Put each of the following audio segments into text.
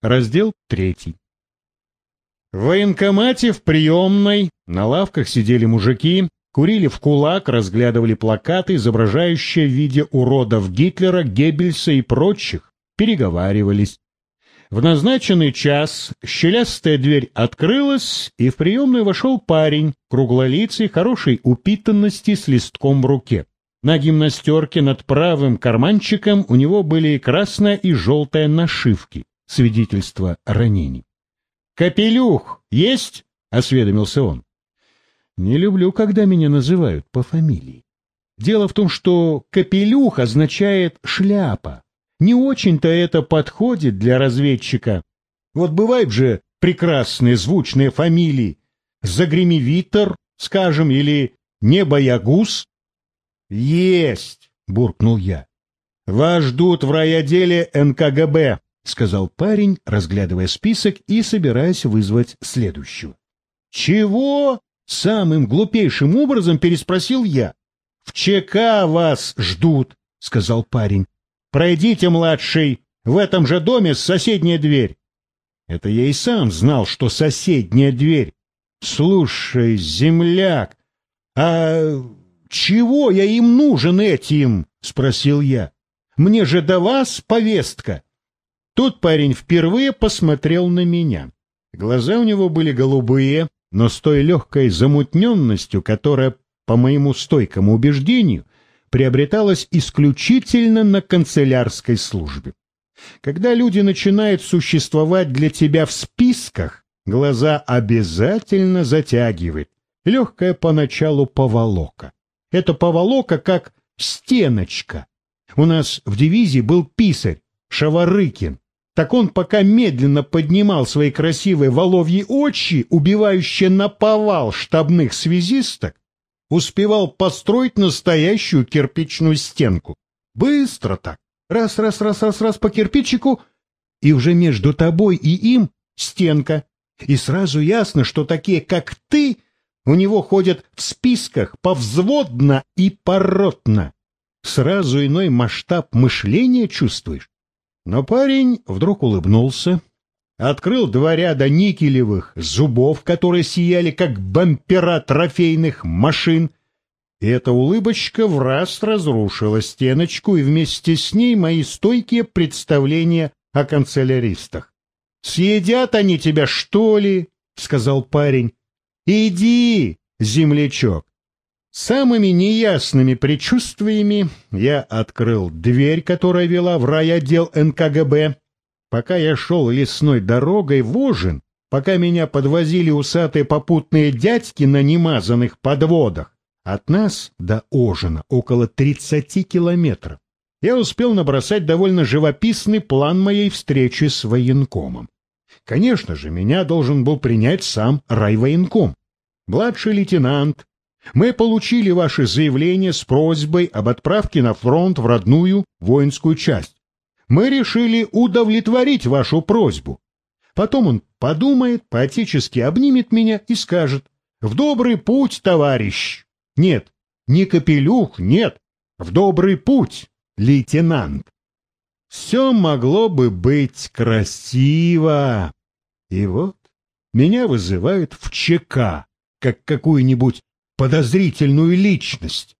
Раздел третий. В военкомате в приемной на лавках сидели мужики, курили в кулак, разглядывали плакаты, изображающие в виде уродов Гитлера, Геббельса и прочих, переговаривались. В назначенный час щелястая дверь открылась, и в приемную вошел парень, круглолицый, хорошей упитанности, с листком в руке. На гимнастерке над правым карманчиком у него были красная и желтая нашивки свидетельство ранений. «Капелюх есть?» — осведомился он. «Не люблю, когда меня называют по фамилии. Дело в том, что «капелюх» означает «шляпа». Не очень-то это подходит для разведчика. Вот бывают же прекрасные звучные фамилии. Загремевитер, скажем, или Небоягуз. «Есть!» — буркнул я. «Вас ждут в райотделе НКГБ. — сказал парень, разглядывая список и собираясь вызвать следующего. «Чего?» — самым глупейшим образом переспросил я. «В ЧК вас ждут», — сказал парень. «Пройдите, младший, в этом же доме соседняя дверь». Это я и сам знал, что соседняя дверь. «Слушай, земляк, а чего я им нужен этим?» — спросил я. «Мне же до вас повестка». Тут парень впервые посмотрел на меня. Глаза у него были голубые, но с той легкой замутненностью, которая, по моему стойкому убеждению, приобреталась исключительно на канцелярской службе. Когда люди начинают существовать для тебя в списках, глаза обязательно затягивает. Легкая поначалу поволока. Это поволока как стеночка. У нас в дивизии был писарь Шаварыкин так он пока медленно поднимал свои красивые воловьи очи, убивающие наповал штабных связисток, успевал построить настоящую кирпичную стенку. Быстро так. Раз, раз, раз, раз, раз по кирпичику, и уже между тобой и им стенка. И сразу ясно, что такие, как ты, у него ходят в списках повзводно и поротно. Сразу иной масштаб мышления чувствуешь. Но парень вдруг улыбнулся, открыл два ряда никелевых зубов, которые сияли, как бампера трофейных машин, и эта улыбочка в раз разрушила стеночку и вместе с ней мои стойкие представления о канцеляристах. «Съедят они тебя, что ли?» — сказал парень. «Иди, землячок, Самыми неясными предчувствиями я открыл дверь, которая вела в райотдел НКГБ. Пока я шел лесной дорогой в Ожин, пока меня подвозили усатые попутные дядьки на немазанных подводах, от нас до Ожина около тридцати километров, я успел набросать довольно живописный план моей встречи с военкомом. Конечно же, меня должен был принять сам райвоенком. Младший лейтенант, мы получили ваше заявление с просьбой об отправке на фронт в родную воинскую часть. Мы решили удовлетворить вашу просьбу. Потом он подумает, поотечески обнимет меня и скажет «В добрый путь, товарищ!» Нет, не капелюх, нет, в добрый путь, лейтенант. Все могло бы быть красиво. И вот меня вызывают в ЧК, как какую-нибудь подозрительную личность.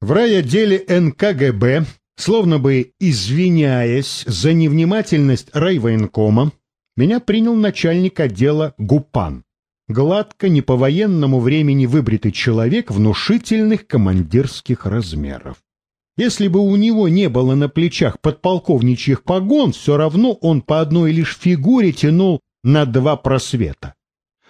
В райотделе НКГБ, словно бы извиняясь за невнимательность райвоенкома, меня принял начальник отдела ГУПАН. Гладко, не по военному времени выбритый человек внушительных командирских размеров. Если бы у него не было на плечах подполковничьих погон, все равно он по одной лишь фигуре тянул на два просвета.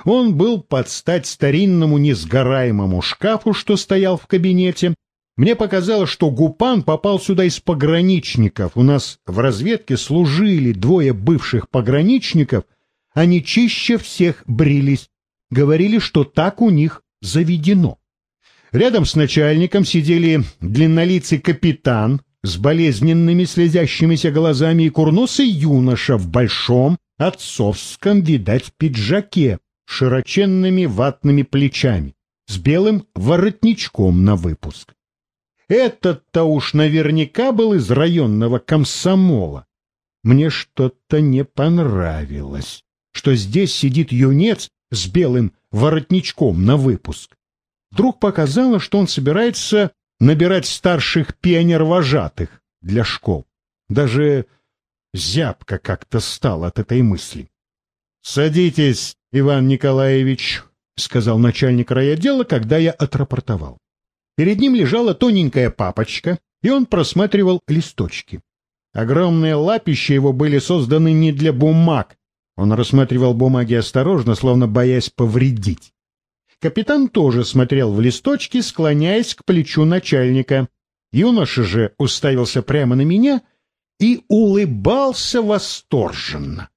Он был под стать старинному несгораемому шкафу, что стоял в кабинете. Мне показалось, что Гупан попал сюда из пограничников. У нас в разведке служили двое бывших пограничников. Они чище всех брились. Говорили, что так у них заведено. Рядом с начальником сидели длиннолицый капитан с болезненными слезящимися глазами и курносый юноша в большом отцовском, видать, пиджаке широченными ватными плечами, с белым воротничком на выпуск. Этот-то уж наверняка был из районного комсомола. мне что-то не понравилось, что здесь сидит юнец с белым воротничком на выпуск. Вдруг показалось, что он собирается набирать старших пионер-вожатых для школ. Даже зябко как-то стал от этой мысли. — Садитесь, Иван Николаевич, — сказал начальник райотдела, когда я отрапортовал. Перед ним лежала тоненькая папочка, и он просматривал листочки. Огромные лапища его были созданы не для бумаг. Он рассматривал бумаги осторожно, словно боясь повредить. Капитан тоже смотрел в листочки, склоняясь к плечу начальника. Юноша же уставился прямо на меня и улыбался восторженно.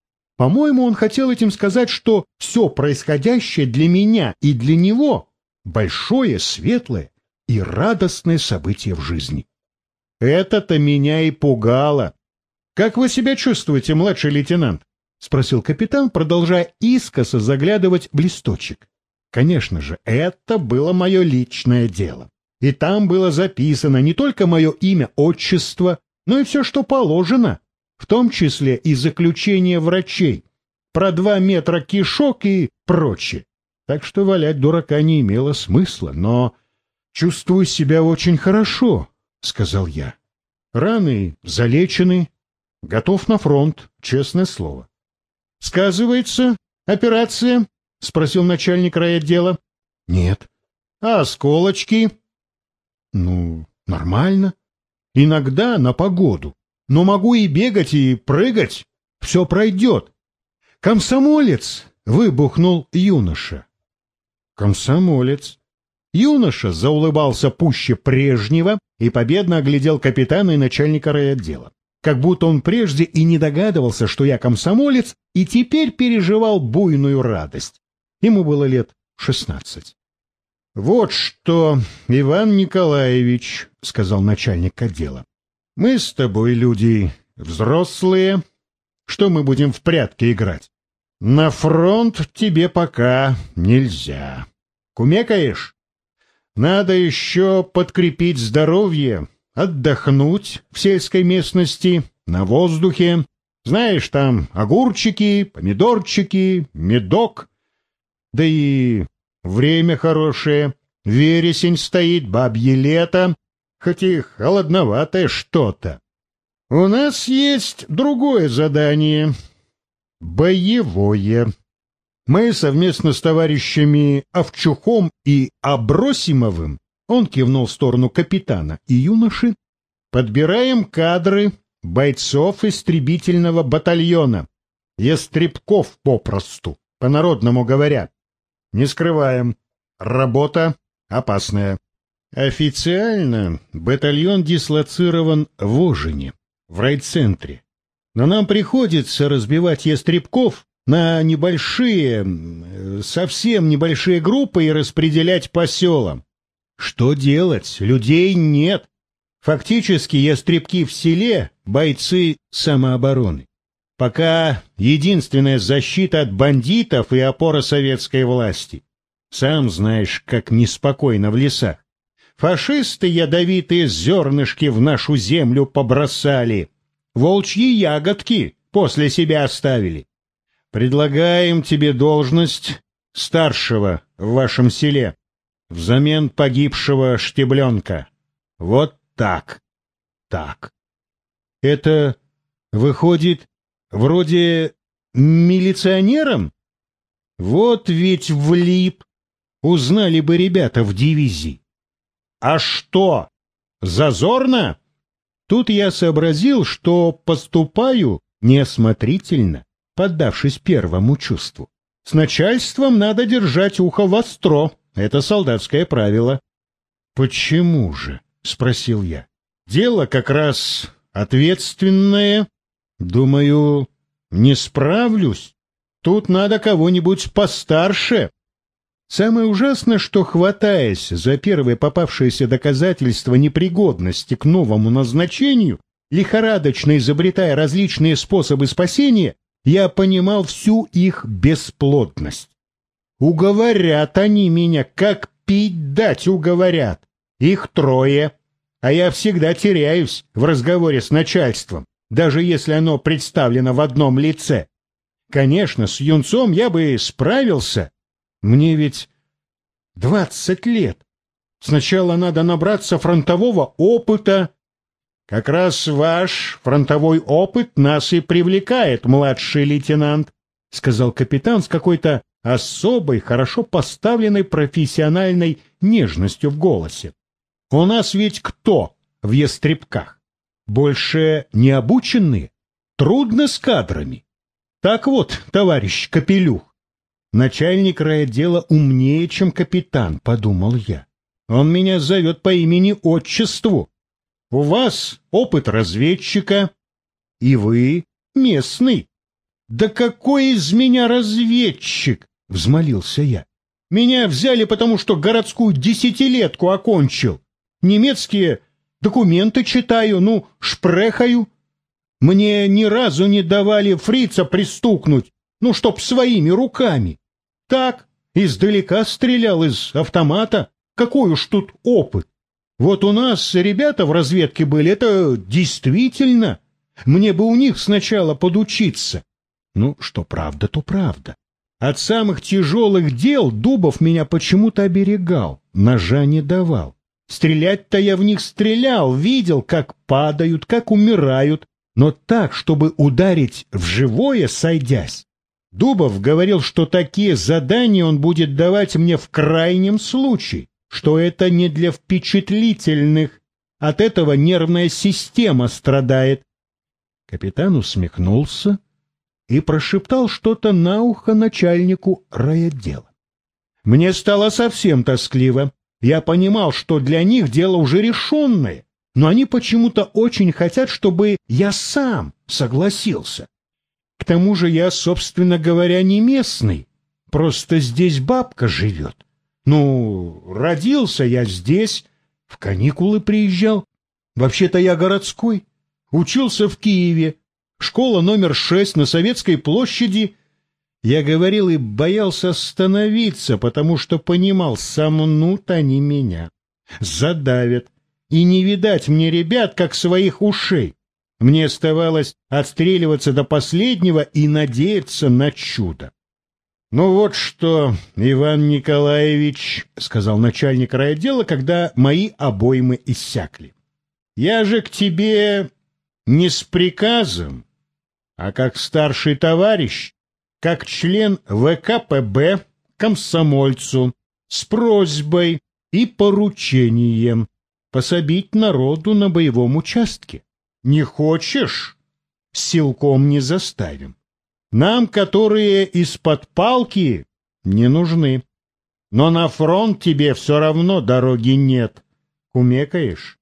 По-моему, он хотел этим сказать, что все происходящее для меня и для него — большое, светлое и радостное событие в жизни. Это-то меня и пугало. — Как вы себя чувствуете, младший лейтенант? — спросил капитан, продолжая искоса заглядывать в листочек. Конечно же, это было мое личное дело. И там было записано не только мое имя, отчество, но и все, что положено, в том числе и заключение врачей, про два метра кишок и прочее. Так что валять дурака не имело смысла, но чувствую себя очень хорошо, — сказал я. «Раны залечены, готов на фронт, честное слово». «Сказывается, операция?» — спросил начальник райотдела. «Нет». «А осколочки?» «Ну, нормально. Иногда на погоду. Но могу и бегать, и прыгать. Все пройдет». «Комсомолец!» — выбухнул юноша. «Комсомолец!» Юноша заулыбался пуще прежнего и победно оглядел капитана и начальника райотдела. Как будто он прежде и не догадывался, что я комсомолец, и теперь переживал буйную радость. Ему было лет шестнадцать. — Вот что, Иван Николаевич, — сказал начальник отдела, — мы с тобой люди взрослые. Что мы будем в прятки играть? На фронт тебе пока нельзя. Кумекаешь? Надо еще подкрепить здоровье, отдохнуть в сельской местности, на воздухе. Знаешь, там огурчики, помидорчики, медок. Да и время хорошее, вересень стоит, бабье лето, хоть и холодноватое что-то. У нас есть другое задание. Боевое. Мы совместно с товарищами Овчухом и Абросимовым, он кивнул в сторону капитана и юноши, подбираем кадры бойцов истребительного батальона, ястребков попросту, по-народному говоря. Не скрываем, работа опасная. Официально батальон дислоцирован в Ожине, в райцентре. Но нам приходится разбивать ястребков на небольшие, совсем небольшие группы и распределять по селам. Что делать? Людей нет. Фактически ястребки в селе — бойцы самообороны. Пока единственная защита от бандитов и опора советской власти. Сам знаешь, как неспокойно в лесах. Фашисты ядовитые зернышки в нашу землю побросали. Волчьи ягодки после себя оставили. Предлагаем тебе должность старшего в вашем селе взамен погибшего штебленка. Вот так. Так. Это выходит вроде милиционером? Вот ведь влип. Узнали бы ребята в дивизии. А что? Зазорно? Тут я сообразил, что поступаю неосмотрительно поддавшись первому чувству. С начальством надо держать ухо востро, это солдатское правило. — Почему же? — спросил я. — Дело как раз ответственное. Думаю, не справлюсь. Тут надо кого-нибудь постарше. Самое ужасное, что, хватаясь за первое попавшееся доказательство непригодности к новому назначению, лихорадочно изобретая различные способы спасения, я понимал всю их бесплотность. Уговорят они меня, как пить дать уговорят. Их трое, а я всегда теряюсь в разговоре с начальством. даже если оно представлено в одном лице. Конечно, с юнцом я бы справился. Мне ведь двадцать лет. Сначала надо набраться фронтового опыта. Как раз ваш фронтовой опыт нас и привлекает, младший лейтенант, — сказал капитан с какой-то особой, хорошо поставленной профессиональной нежностью в голосе. У нас ведь кто в ястребках? Больше не обученные? Трудно с кадрами. Так вот, товарищ Капелюх, начальник райотдела умнее, чем капитан, подумал я. Он меня зовет по имени-отчеству. У вас опыт разведчика, и вы местный. Да какой из меня разведчик? — взмолился я. «Меня взяли, потому что городскую десятилетку окончил. Немецкие документы читаю, ну, шпрехаю. Мне ни разу не давали фрица пристукнуть, ну, чтоб своими руками. Так, издалека стрелял из автомата. Какой уж тут опыт. Вот у нас ребята в разведке были, это действительно. Мне бы у них сначала подучиться. Ну, что правда, то правда. От самых тяжелых дел Дубов меня почему-то оберегал, ножа не давал. Стрелять-то я в них стрелял, видел, как падают, как умирают, но так, чтобы ударить в живое, сойдясь. Дубов говорил, что такие задания он будет давать мне в крайнем случае, что это не для впечатлительных, от этого нервная система страдает. Капитан усмехнулся, и прошептал что-то на ухо начальнику райотдела. Мне стало совсем тоскливо. Я понимал, что для них дело уже решенное, но они почему-то очень хотят, чтобы я сам согласился. К тому же я, собственно говоря, не местный, просто здесь бабка живет. Ну, родился я здесь, в каникулы приезжал. Вообще-то я городской, учился в Киеве, школа номер шесть на Советской площади. Я говорил и боялся остановиться, потому что понимал, сомнут они меня, задавят, и не видать мне ребят, как своих ушей. Мне оставалось отстреливаться до последнего и надеяться на чудо. — Ну вот что, Иван Николаевич, — сказал начальник райотдела, когда мои обоймы иссякли. — Я же к тебе не с приказом, а как старший товарищ, как член ВКПБ комсомольцу с просьбой и поручением пособить народу на боевом участке. Не хочешь? Силком не заставим. Нам, которые из-под палки, не нужны. Но на фронт тебе все равно дороги нет. Кумекаешь?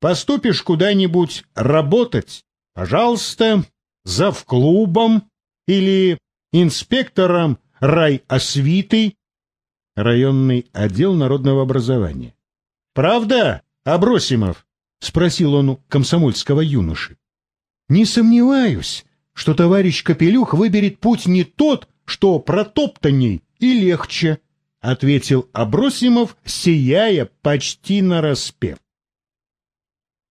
Поступишь куда-нибудь работать? Пожалуйста, завклубом или инспектором райосвиты, районный отдел народного образования. «Правда, Абросимов?» — спросил он у комсомольского юноши. «Не сомневаюсь, что товарищ Капелюх выберет путь не тот, что протоптанней и легче», — ответил Абросимов, сияя почти нараспев.